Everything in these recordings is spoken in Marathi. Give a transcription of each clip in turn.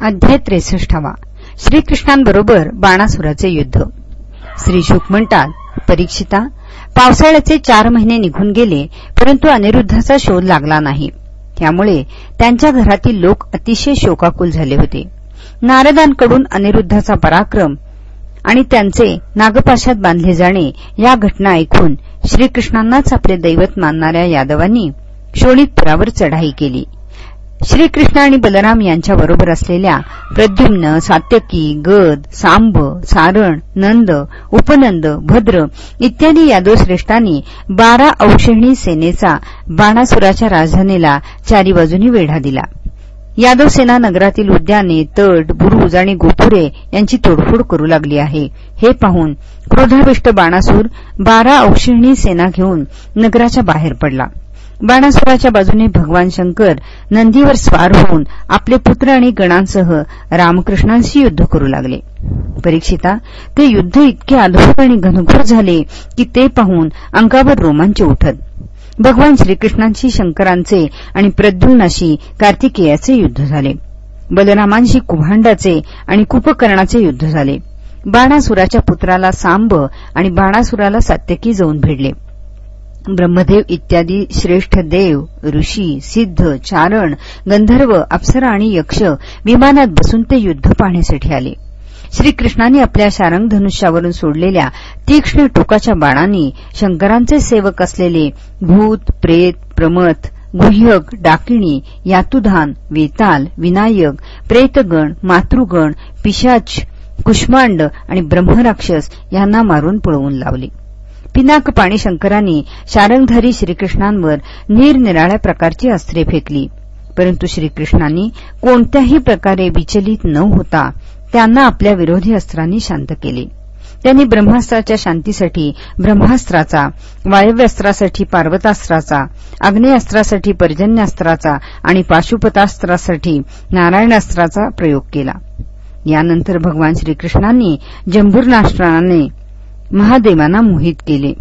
अध्याय त्रेसष्टावा श्रीकृष्णांबरोबर बाणासुराचे युद्ध. श्री शुक म्हणतात परीक्षिता पावसाळ्याचे चार महिने निघून गेले परंतु अनिरुद्धाचा शोध लागला नाही. त्यामुळे त्यांच्या घरातील लोक अतिशय शोकाकुल झाले होते. नारदांकडून अनिरुद्धाचा पराक्रम आणि त्यांचे नागपाशात बांधले जाणे या घटना ऐकून श्रीकृष्णांनाच आपले दैवत मानणाऱ्या यादवांनी शोणितपुरावर चढाई केली. श्रीकृष्ण आणि बलराम यांच्याबरोबर असलेल्या प्रद्युम्न सात्यकी गद सांब सारण नंद उपनंद भद्र इत्यादी यादवश्रेष्ठांनी बारा औषणी सेनेचा बाणासुराच्या राजधानीला चारी बाजूनी वेढा दिला. यादव सेना नगरातील उद्याने तट बुरुज आणि गोपुरे यांची तोडफोड करू लागली आहे. हे पाहून क्रोधाविष्ट बाणासूर बारा औषणी सेना घेऊन नगराच्या बाहेर पडला. बाणासुराच्या बाजूने भगवान शंकर नंदीवर स्वार होऊन आपले पुत्र आणि गणांसह रामकृष्णांशी युद्ध करू लागले. परीक्षिता ते युद्ध इतके अद्भुत आणि घनघोर झाले की ते पाहून अंगावर रोमांच उठत. भगवान श्रीकृष्णांशी शंकरांचे आणि प्रद्युम्नाशी कार्तिकेयाचे युद्ध झाले. बलरामांशी कुभांडाचे आणि कुपकर्णाचे युद्ध झाले. बाणासुराच्या पुत्राला सांब आणि बाणासुराला सात्यकी जाऊन भिडले. ब्रह्मदेव इत्यादी श्रेष्ठ देव ऋषी सिद्ध चारण गंधर्व अप्सरा आणि यक्ष विमानात बसून ते युद्ध पाहण्यासाठी आले. श्रीकृष्णांनी आपल्या शारंग धनुष्यावरून सोडलेल्या तीक्ष्ण टोकाच्या बाणांनी शंकरांचे सेवक असलेले भूत प्रेत प्रमथ गुह्यक डाकिणी यातुधान वेताल विनायक प्रेतगण मातृगण पिशाच कुष्मांड आणि ब्रह्मराक्षस यांना मारून पळवून लावले. पिनाक पाणी शंकरांनी शारंगधारी श्रीकृष्णांवर निरनिराळ्या प्रकारची अस्त्रे फेकली. परंतु श्रीकृष्णांनी कोणत्याही प्रकारे विचलित न होता त्यांना आपल्या विरोधी अस्त्रांनी शांत केले. त्यांनी ब्रह्मास्त्राच्या शांतीसाठी ब्रह्मास्त्राचा वायव्यास्त्रासाठी पार्वतास्त्राचा अग्नेयास्त्रासाठी पर्जन्यास्त्राचा आणि पाशुपतास्त्रासाठी नारायणास्त्राचा प्रयोग केला. यानंतर भगवान श्रीकृष्णांनी जंभूरनाष्ट्राने महादेवांना मोहित केले.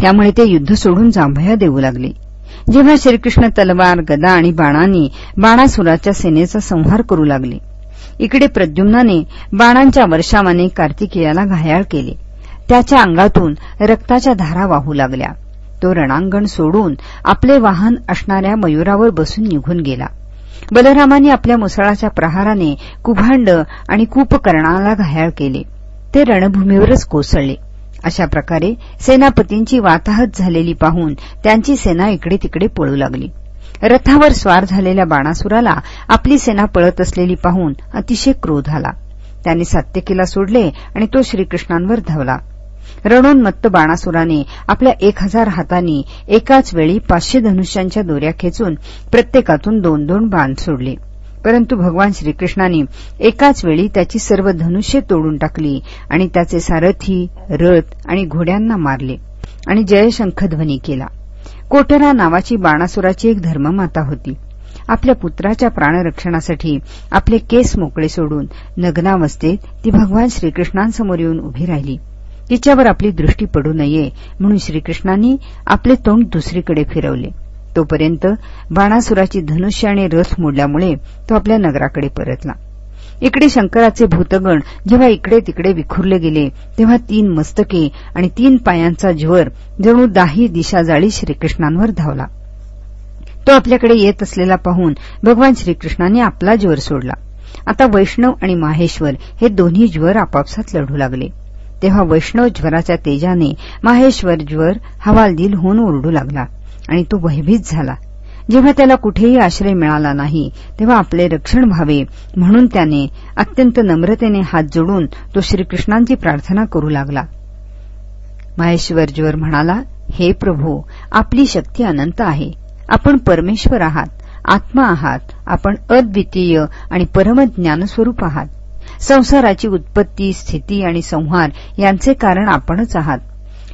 त्यामुळे ते युद्ध सोडून जांभया देऊ लागले. जेव्हा श्रीकृष्ण तलवार गदा आणि बाणांनी बाणासुराच्या सेनेचा संहार करू लागले. इकडे प्रद्युम्नाने बाणांच्या वर्षावाने कार्तिकेयाला घायाळ केले. त्याच्या अंगातून रक्ताच्या धारा वाहू लागल्या. तो रणांगण सोडून आपले वाहन असणाऱ्या मयुरावर बसून निघून गेला. बलरामाने आपल्या मुसळाच्या प्रहाराने कुभांड आणि कुपकर्णाला घायाळ केले. ते रणभूमीवरच कोसळले. अशा प्रकारे सेनापतींची वाताहत झालेली पाहून त्यांची सेना इकडे तिकडे पळू लागली. रथावर स्वार झालेल्या बाणासुराला आपली सेना पळत असलेली पाहून अतिशय क्रोध आला. त्याने सात्यकीला सोडले आणि तो श्रीकृष्णांवर धावला. रणोन्मत्त बाणासुराने आपल्या एक हजार हातांनी एकाच वेळी पाचशे धनुष्यांच्या दोऱ्या खेचून प्रत्येकातून दोन दोन बाण सोडले. परंतु भगवान श्रीकृष्णांनी एकाच वेळी त्याची सर्व धनुष्य तोडून टाकली आणि त्याचे सारथी रथ आणि घोड्यांना मारले आणि जयशंखध्वनी केला. कोटरा नावाची बाणासुराची एक धर्ममाता होती. आपल्या पुत्राच्या प्राणरक्षणासाठी आपले केस मोकळे सोडून नग्नावस्थेत ती भगवान श्रीकृष्णांसमोर येऊन उभी राहिली. तिच्यावर आपली दृष्टी पडू नये म्हणून श्रीकृष्णांनी आपले तोंड दुसरीकडे फिरवले. तोपर्यंत बाणासुराची धनुष्य आणि रथ मोडल्यामुळे तो आपल्या नगराकडे परतला. इकडे शंकराचे भूतगण जेव्हा इकडे तिकडे विखुरले गेले तेव्हा तीन मस्तके आणि तीन पायांचा ज्वर जणू दाही दिशाजाळी श्रीकृष्णांवर धावला. तो आपल्याकडे येत असलेला पाहून भगवान श्रीकृष्णांनी आपला ज्वर सोडला. आता वैष्णव आणि माहेश्वर हे दोन्ही ज्वर आपापसात लढू लागले. तेव्हा वैष्णव ज्वराच्या तेजाने माहेश्वर ज्वर हवालदिल होऊन ओरडू लागला. आणि तो भयभीत झाला. जेव्हा त्याला कुठेही आश्रय मिळाला नाही तेव्हा आपले रक्षण व्हावे म्हणून त्याने अत्यंत नम्रतेने हात जोडून तो श्रीकृष्णांची प्रार्थना करू लागला. महेश्वरजीवर म्हणाला हे प्रभू आपली शक्ती अनंत आहे. आपण परमेश्वर आहात आत्मा आहात आपण अद्वितीय आणि परमज्ञानस्वरूप आहात. संसाराची उत्पत्ती स्थिती आणि संहार यांचे कारण आपणच आहात.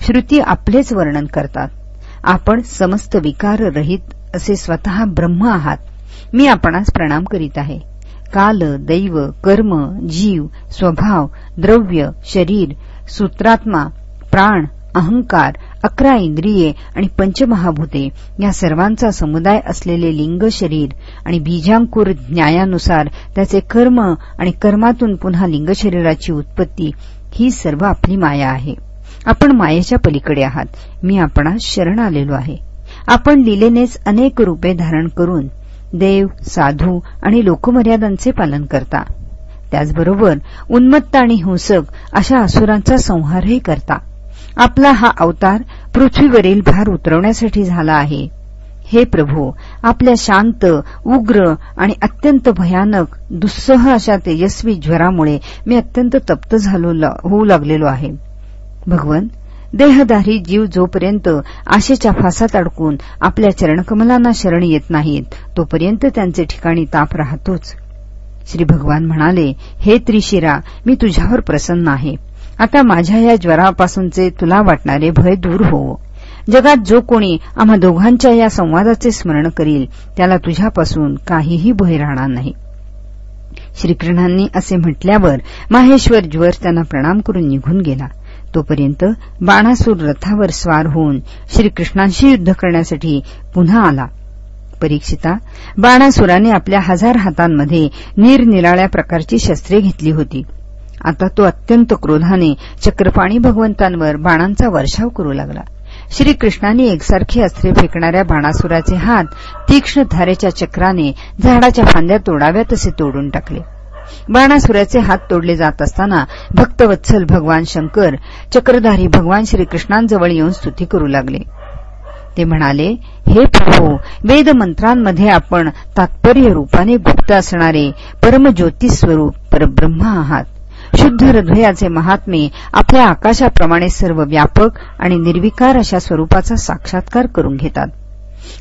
श्रुती आपलेच वर्णन करतात. आपण समस्त विकार रहित असे स्वतः ब्रह्म आहात. मी आपणास प्रणाम करीत आहे. काल दैव कर्म जीव स्वभाव द्रव्य शरीर सूत्रात्मा प्राण अहंकार अकरा इंद्रिये आणि पंचमहाभूते या सर्वांचा समुदाय असलेले लिंग शरीर आणि बीजांकुर न्यायानुसार त्याचे कर्म आणि कर्मातून पुन्हा लिंग शरीराची उत्पत्ती ही सर्व आपली माया आहे. आपण मायेच्या पलीकडे आहात. मी आपणास शरण आलेलो आहे. आपण लिलेनेच अनेक रूपे धारण करून देव साधू आणि लोकमर्यादांचे पालन करता. त्याचबरोबर उन्मत्त आणि हिंसक अशा असुरांचा संहारही करता. आपला हा अवतार पृथ्वीवरील भार उतरवण्यासाठी झाला आहे. हे प्रभू आपल्या शांत उग्र आणि अत्यंत भयानक दुस्सह अशा तेजस्वी ज्वरामुळे मी अत्यंत तप्त झालो होऊ लागलेलो आहे. भगवन देहधारी जीव जोपर्यंत आशेच्या फासात अडकून आपल्या चरणकमलांना शरण येत नाहीत तोपर्यंत त्यांचे ठिकाणी ताप राहतोच. श्री भगवान म्हणाले हे त्रिशिरा मी तुझ्यावर प्रसन्न आहे. आता माझ्या या ज्वरापासूनचे तुला वाटणारे भय दूर होवो जगात जो कोणी आम्हा दोघांच्या या संवादाचे स्मरण करील त्याला तुझ्यापासून काहीही भय राहणार नाही. श्रीकृष्णांनी असे म्हटल्यावर माहेश्वर ज्वर त्यांना प्रणाम करून निघून गेला. तोपर्यंत बाणासूर रथावर स्वार होऊन श्रीकृष्णांशी युद्ध करण्यासाठी पुन्हा आला. परीक्षिता बाणासुराने आपल्या हजार हातांमध्ये निरनिराळ्या प्रकारची शस्त्रे घेतली होती. आता तो अत्यंत क्रोधाने चक्रपाणी भगवंतांवर बाणांचा वर्षाव करू लागला. श्रीकृष्णांनी एकसारखी अस्त्रे फेकणाऱ्या बाणासुराचे हात तीक्ष्ण धारेच्या चक्राने झाडाच्या फांद्या तोडाव्या तसे तोडून टाकले. बाणासुराचे हात तोडले जात असताना भक्तवत्सल भगवान शंकर चक्रधारी भगवान श्रीकृष्णांजवळ येऊन स्तुती करू लागले. ते म्हणाले हे प्रभू वेदमंत्रांमध्ये आपण तात्पर्य रूपाने गुप्त असणारे परमज्योती स्वरूप परब्रह्म आहात. शुद्ध हृदयाचे महात्मे आपल्या आकाशाप्रमाणे सर्व व्यापक आणि निर्विकार अशा स्वरूपाचा साक्षात्कार करून घेतात.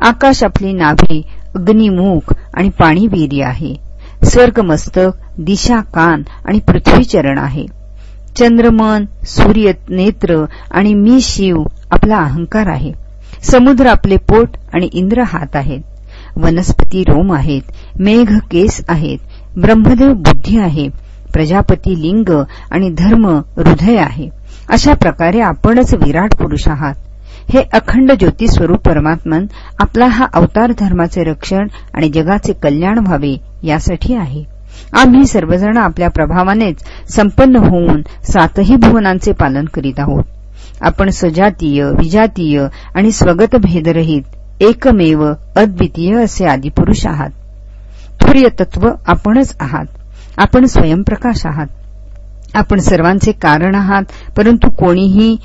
आकाश आपली नाभी अग्निमुख आणि पाणीवीर्य आहे. स्वर्ग मस्तक दिशा कान आणि पृथ्वीचरण आहे. चंद्रमन सूर्य नेत्र आणि मी शिव आपला अहंकार आहे. समुद्र आपले पोट आणि इंद्र हात आहेत. वनस्पती रोम आहेत मेघ केस आहेत ब्रह्मदेव बुद्धी आहे प्रजापती लिंग आणि धर्म हृदय आहे. अशा प्रकारे आपणच विराट पुरुष आहात. हे अखंड ज्योतिस्वरूप परमात्मन आपला हा अवतार धर्माचे रक्षण आणि जगाचे कल्याण व्हावे यासाठी आहे. आम्ही सर्वजण आपल्या प्रभावानेच संपन्न होऊन सातही भुवनांचे पालन करीत आहोत. आपण सजातीय विजातीय आणि स्वगत भेदरहित एकमेव अद्वितीय असे आदिपुरुष आहात. थुर्य तत्व आपणच आहात. आपण स्वयंप्रकाश आहात. आपण सर्वांचे कारण आहात परंतु कोणीही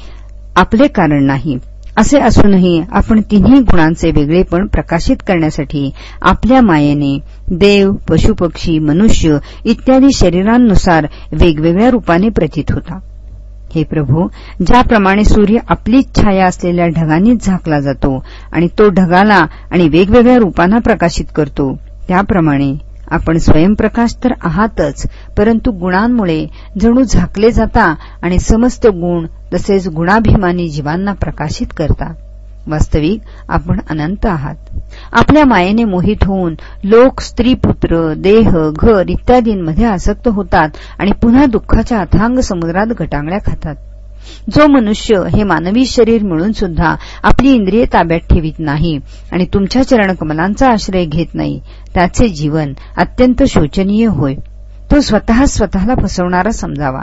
आपले कारण नाही. असे असूनही आपण तिन्ही गुणांचे वेगळेपण प्रकाशित करण्यासाठी आपल्या मायेने देव पशुपक्षी मनुष्य इत्यादी शरीरांनुसार वेगवेगळ्या रूपाने प्रतीत होता. हे प्रभू ज्याप्रमाणे सूर्य आपलीच छाया असलेल्या ढगांनीच झाकला जातो आणि तो ढगाला आणि वेगवेगळ्या रूपांना प्रकाशित करतो त्याप्रमाणे आपण स्वयंप्रकाश तर आहातच परंतु गुणांमुळे जणू झाकले जाता आणि समस्त गुण तसेच गुणाभिमानी जीवांना प्रकाशित करता. वास्तविक आपण अनंत आहात. आपल्या मायेने मोहित होऊन लोक स्त्री पुत्र देह घर इत्यादींमध्ये आसक्त होतात आणि पुन्हा दुःखाच्या अथांग समुद्रात गटांगळ्या खातात. जो मनुष्य हे मानवी शरीर मिळून सुद्धा आपली इंद्रिय ताब्यात ठेवित नाही आणि तुमच्या चरणकमलांचा आश्रय घेत नाही त्याचे जीवन अत्यंत शोचनीय होय. तो स्वतः स्वतःला फसवणारा समजावा.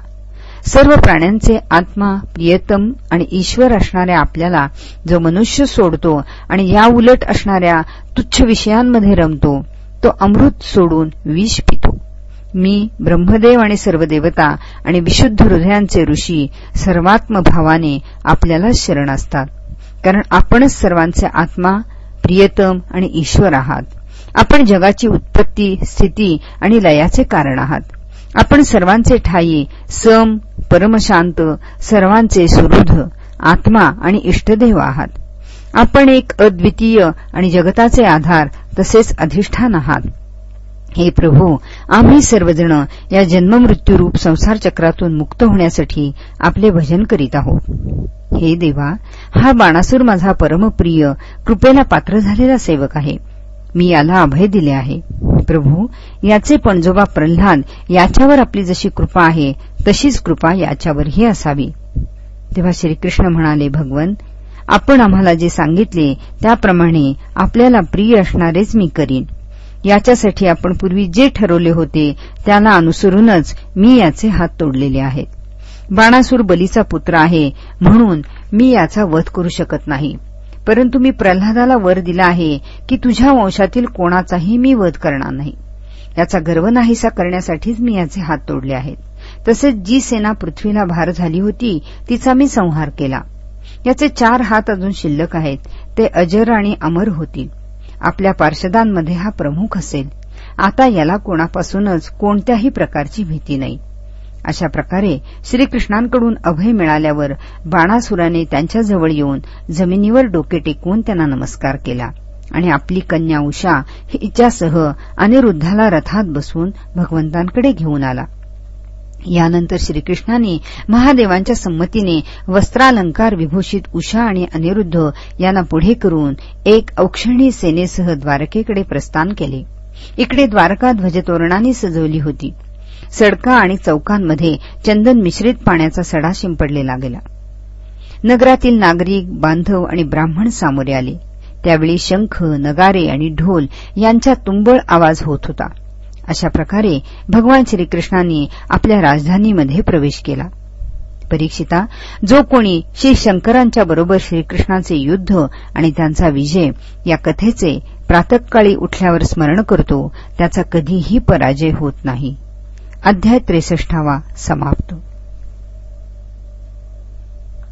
सर्व प्राण्यांचे आत्मा प्रियतम आणि ईश्वर असणाऱ्या आपल्याला जो मनुष्य सोडतो आणि या उलट असणाऱ्या तुच्छ विषयांमध्ये रमतो तो अमृत सोडून विष पितो. मी ब्रह्मदेव आणि सर्व देवता आणि विशुद्ध हृदयांचे ऋषी सर्वात्म भावाने आपल्याला शरण असतात. कारण आपणच सर्वांचे आत्मा प्रियतम आणि ईश्वर आहात. आपण जगाची उत्पत्ती स्थिती आणि लयाचे कारण आहात. आपण सर्वांचे ठाई सम परमशांत सर्वांचे सुहृद आत्मा आणि इष्टदेव आहात. आपण एक अद्वितीय आणि जगताचे आधार तसेच अधिष्ठान आहात. हे प्रभू आम्ही सर्वजण या जन्ममृत्यूरूप संसार चक्रातून मुक्त होण्यासाठी आपले भजन करीत आहोत. हे देवा हा बाणासूर माझा परमप्रिय कृपेला पात्र झालेला सेवक आहे. मी याला अभय दिले आहे. प्रभू याचे पणजोबा प्रल्हाद याच्यावर आपली जशी कृपा आहे तशीच कृपा याच्यावरही असावी. तेव्हा श्रीकृष्ण म्हणाले भगवन आपण आम्हाला जे सांगितले त्याप्रमाणे आपल्याला प्रिय असणारेच मी करीन. याच्यासाठी आपण पूर्वी जे ठरवले होते त्याला अनुसरूनच मी याचे हात तोडलेले आहेत. बाणासूर बलीचा पुत्र आहे म्हणून मी याचा वध करू शकत नाही. परंतु मी प्रल्हादाला वर दिला आहे की तुझ्या वंशातील कोणाचाही मी वध करणार नाही. याचा गर्व नाहीसा करण्यासाठीच मी याचे हात तोडले आहेत. तसेच जी सेना पृथ्वीला भार झाली होती तिचा मी संहार केला. याचे चार हात अजून शिल्लक आहेत. ते अजर आणि अमर होतील. आपल्या पार्षदांमध्ये हा प्रमुख असेल. आता याला कोणापासूनच कोणत्याही प्रकारची भीती नाही. अशा प्रकारे श्रीकृष्णांकडून अभय मिळाल्यावर बाणासुराने त्यांच्याजवळ येऊन जमिनीवर डोके टेकवून त्यांना नमस्कार केला. आणि आपली कन्या उषा हिच्यासह अनिरुद्धाला रथात बसवून भगवंतांकडे घेऊन आला. यानंतर श्रीकृष्णाने महादेवांच्या संमतीने वस्त्रालंकार विभूषित उषा आणि अनिरुद्ध यांना पुढे करून एक औक्षणी सेनेसह द्वारकेकडे प्रस्थान केले. इकडे द्वारका ध्वजतोरणाने सजवली होती. सडका आणि चौकांमध्ये चंदन मिश्रित पाण्याचा सडा शिंपडलेला गेला नगरातील नागरिक बांधव आणि ब्राह्मण सामोरे आले. त्यावेळी शंख नगारे आणि ढोल यांचा तुंबळ आवाज होत होता. अशा प्रकारे भगवान श्रीकृष्णांनी आपल्या राजधानीमध्ये प्रवेश केला. परीक्षिता जो कोणी श्री शंकरांच्या बरोबर श्रीकृष्णाचे युद्ध आणि त्यांचा विजय या कथेचे प्रातकाळी उठल्यावर स्मरण करतो त्याचा कधीही पराजय होत नाही. अध्याय त्रेसष्टावा समाप्त.